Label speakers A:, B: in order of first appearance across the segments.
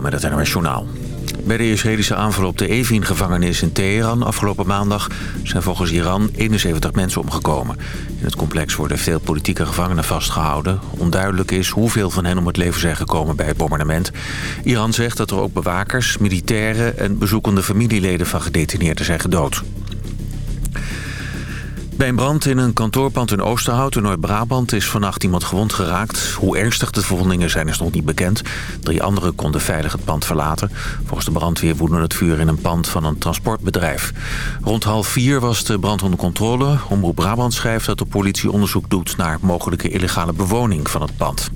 A: Met het. Bij de Israëlische aanval op de Evin-gevangenis in Teheran afgelopen maandag... zijn volgens Iran 71 mensen omgekomen. In het complex worden veel politieke gevangenen vastgehouden. Onduidelijk is hoeveel van hen om het leven zijn gekomen bij het bombardement. Iran zegt dat er ook bewakers, militairen en bezoekende familieleden van gedetineerden zijn gedood. Bij een brand in een kantoorpand in Oosterhout in Noord-Brabant is vannacht iemand gewond geraakt. Hoe ernstig de verwondingen zijn is nog niet bekend. Drie anderen konden veilig het pand verlaten. Volgens de brandweer woedde het vuur in een pand van een transportbedrijf. Rond half vier was de brand onder controle. Omroep Brabant schrijft dat de politie onderzoek doet naar mogelijke illegale bewoning van het pand.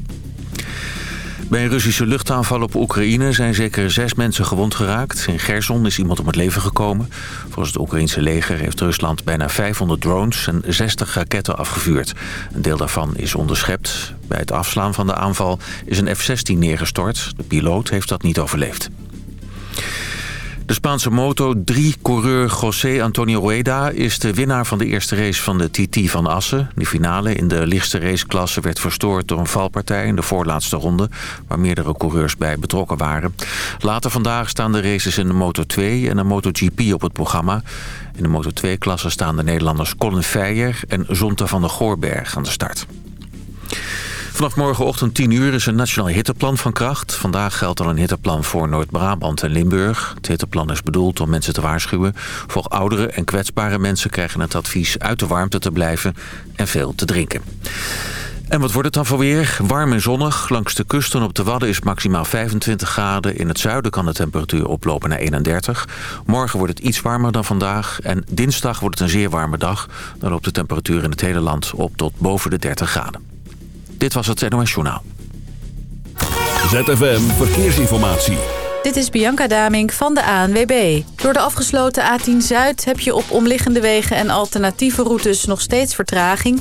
A: Bij een Russische luchtaanval op Oekraïne zijn zeker zes mensen gewond geraakt. In Gerson is iemand om het leven gekomen. Volgens het Oekraïnse leger heeft Rusland bijna 500 drones en 60 raketten afgevuurd. Een deel daarvan is onderschept. Bij het afslaan van de aanval is een F-16 neergestort. De piloot heeft dat niet overleefd. De Spaanse Moto3-coureur José Antonio Rueda is de winnaar van de eerste race van de TT van Assen. De finale in de lichtste raceklasse werd verstoord door een valpartij in de voorlaatste ronde... waar meerdere coureurs bij betrokken waren. Later vandaag staan de races in de Moto2 en de MotoGP op het programma. In de Moto2-klasse staan de Nederlanders Colin Feijer en Zonte van der Goorberg aan de start. Vanaf morgenochtend 10 uur is een nationaal hitteplan van kracht. Vandaag geldt al een hitteplan voor Noord-Brabant en Limburg. Het hitteplan is bedoeld om mensen te waarschuwen. Voor oudere en kwetsbare mensen krijgen het advies uit de warmte te blijven en veel te drinken. En wat wordt het dan voor weer? Warm en zonnig. Langs de kusten op de Wadden is maximaal 25 graden. In het zuiden kan de temperatuur oplopen naar 31. Morgen wordt het iets warmer dan vandaag. En dinsdag wordt het een zeer warme dag. Dan loopt de temperatuur in het hele land op tot boven de 30 graden. Dit was het NOS Journaal.
B: ZFM Verkeersinformatie.
C: Dit is Bianca Damink van de ANWB. Door de afgesloten A10 Zuid heb je op omliggende wegen en alternatieve routes nog steeds vertraging.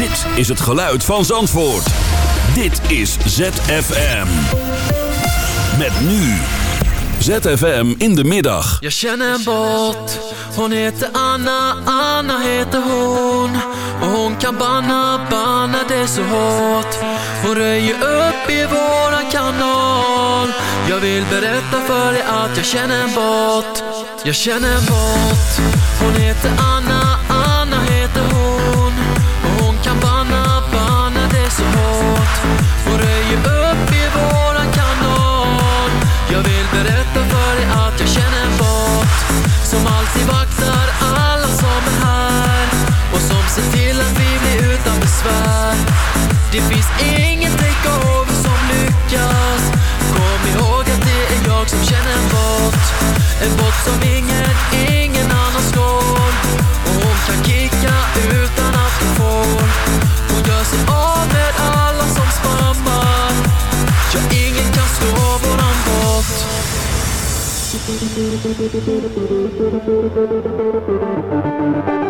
B: Dit is het geluid van Zandvoort. Dit is ZFM. Met nu. ZFM in de middag.
D: Jag en båt Hon heter Anna, Anna heter hon Och hon kan banna, banna det så hårt Hon röjer upp i våran kanal Jag vill berätta för dig att jag känner en båt Jag känner en båt Hon heter Anna ju upp i våran kanon Jag vill berätta för dig att jag känner en bot. Som alltid vaktar alla som är här Och som ser till att vi blir utan besvär Det finns ingen takeover som lyckas Kom ihåg att det är jag som känner en bot. En bot som ingen, ingen annan slår Och hon kan kicka utan att hon får Hon gör sig av med Thank you.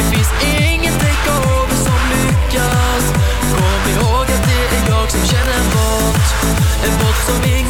D: Det finns ingen takeover som lyckas. Kom ihåg att det är jag som känner en bot En bot som ingen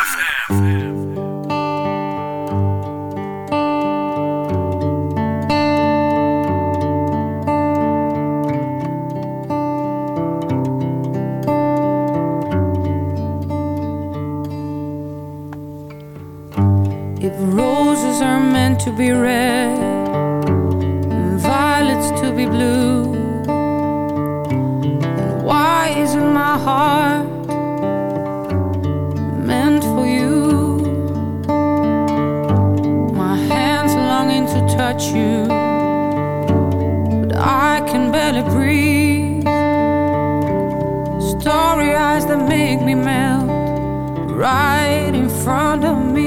E: eyes that make me melt right in front of me.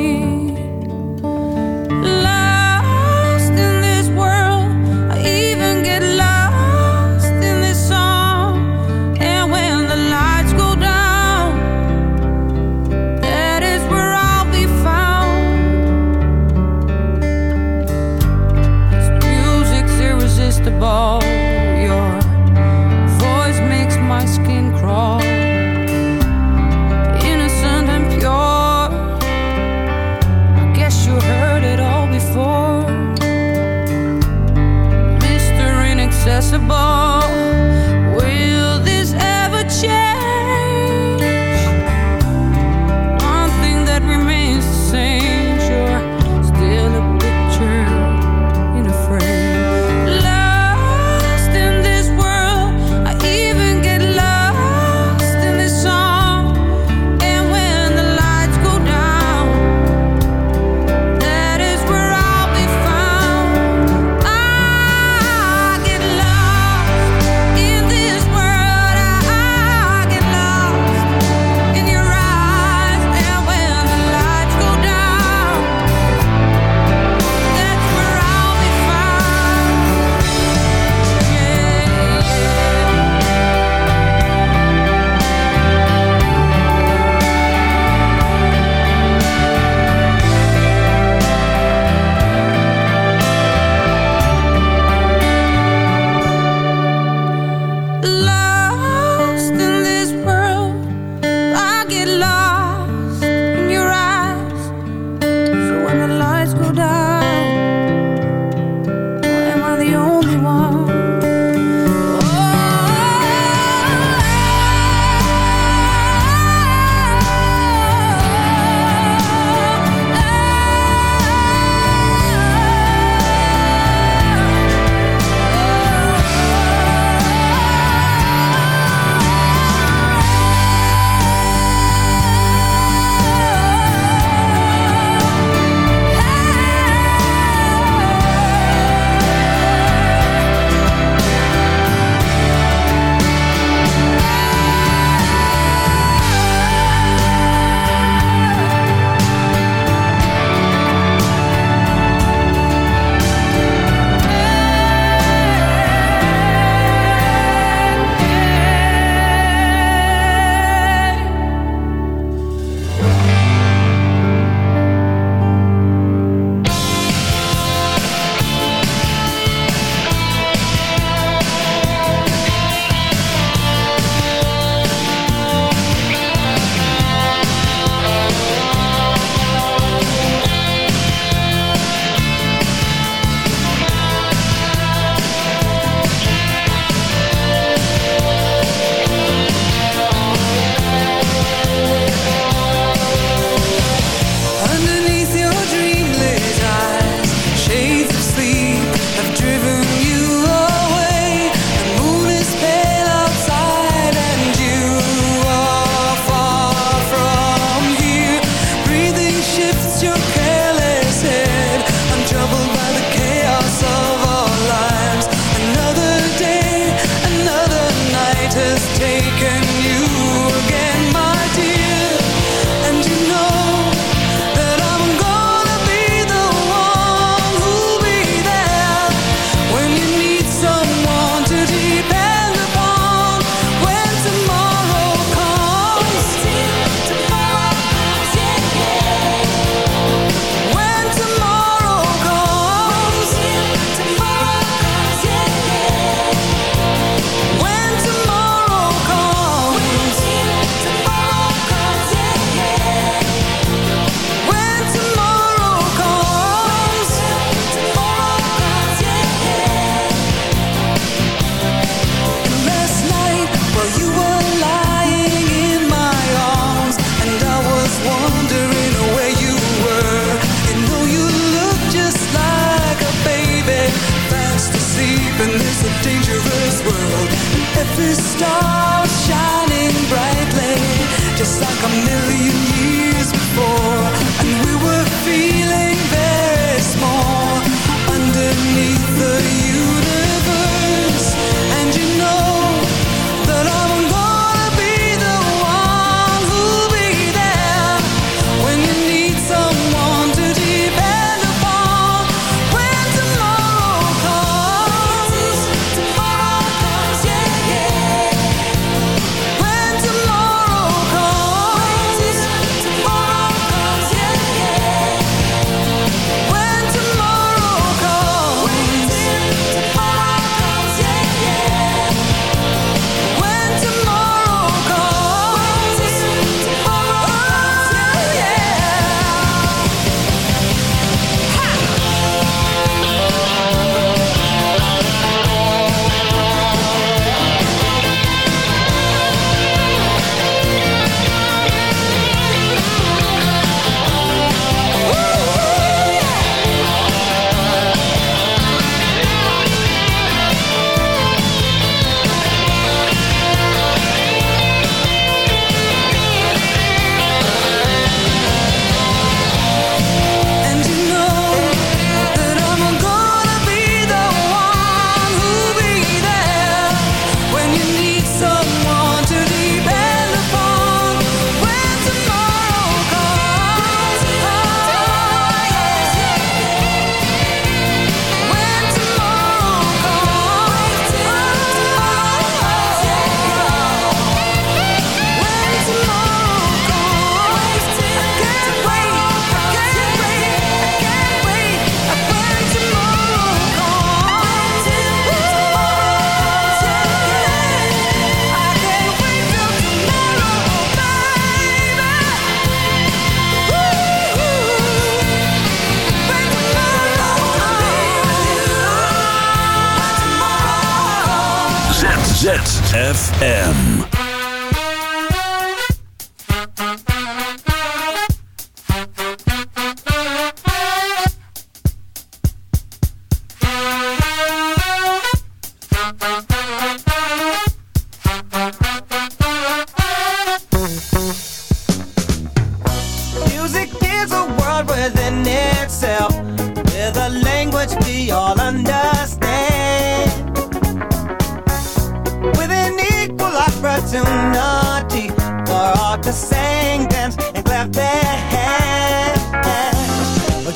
F: for all to sing, dance, and clap their hands.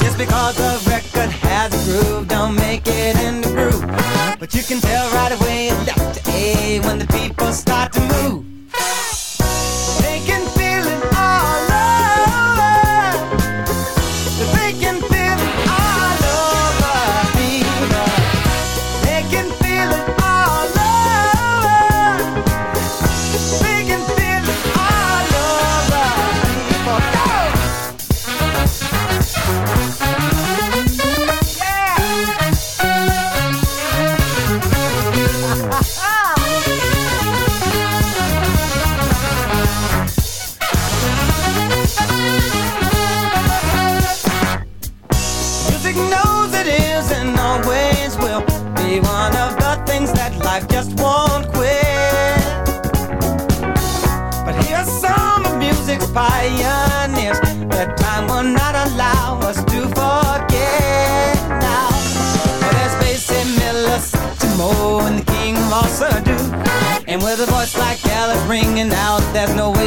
F: Just because a record has a groove, don't make it groove. But you can tell right away, Dr. A, when the people start just like Gallup ringing out. There's no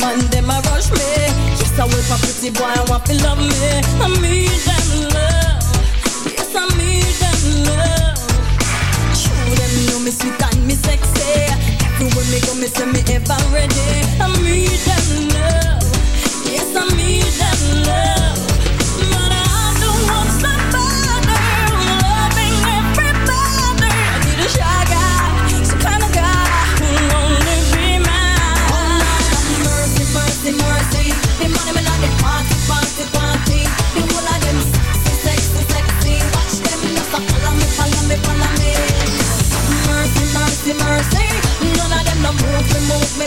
G: man, them a rush me. Just I wait for pretty boy, I want to love me. I need them love. Yes, I need them love. Show them know me sweet and me sexy. Everywhere me go, me say me ever ready. I need them love. Yes, I need them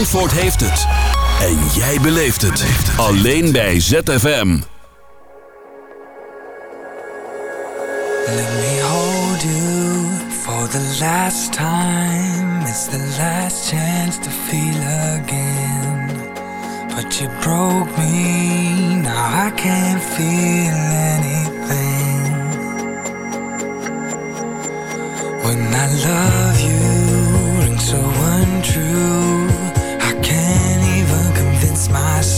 B: Zandvoort heeft het. En jij beleeft het. Alleen bij ZFM.
H: Let me hold you for the last time. It's the last chance to feel again. But you broke me, now I can't feel.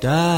B: da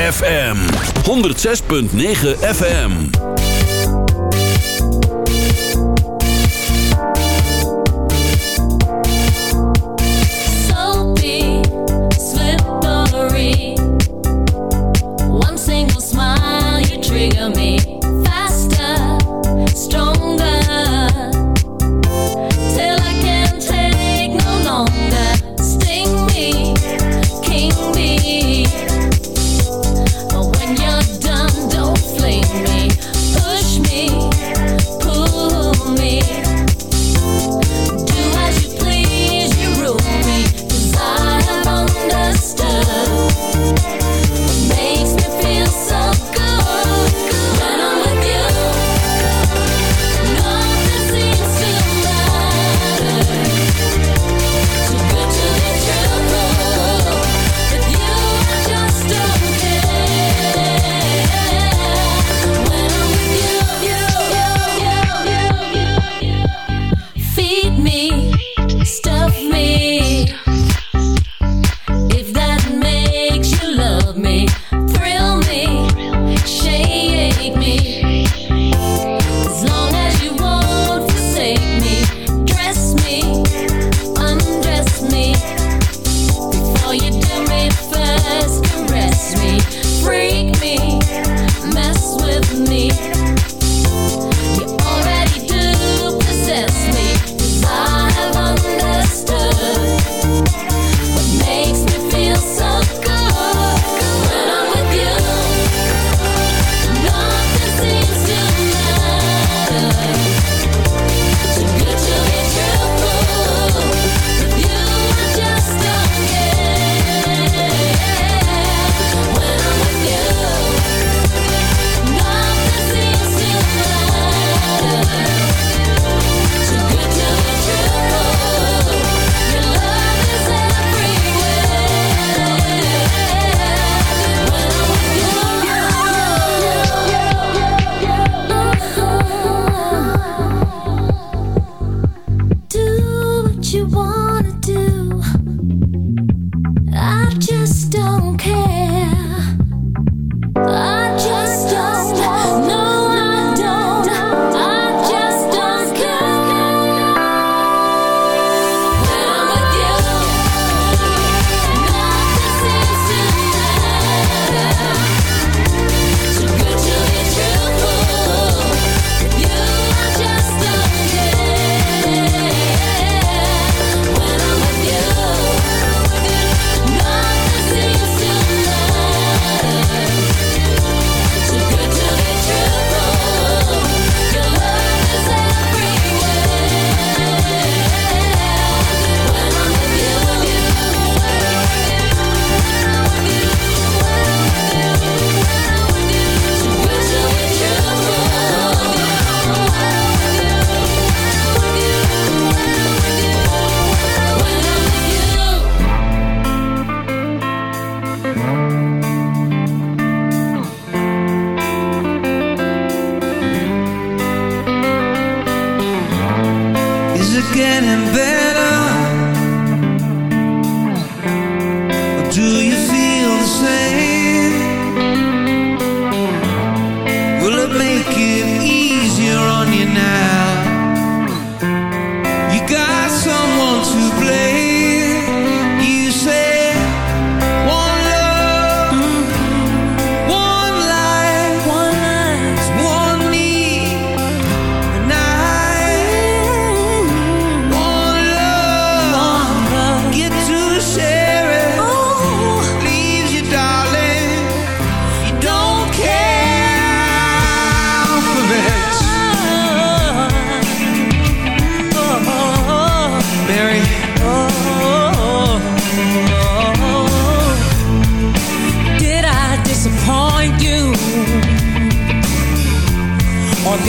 B: ZFM 106.9 FM.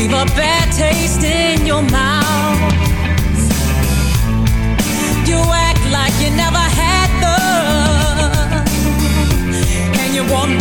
E: leave a bad taste in your mouth. You act like you never had love, and you want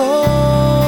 I: Oh.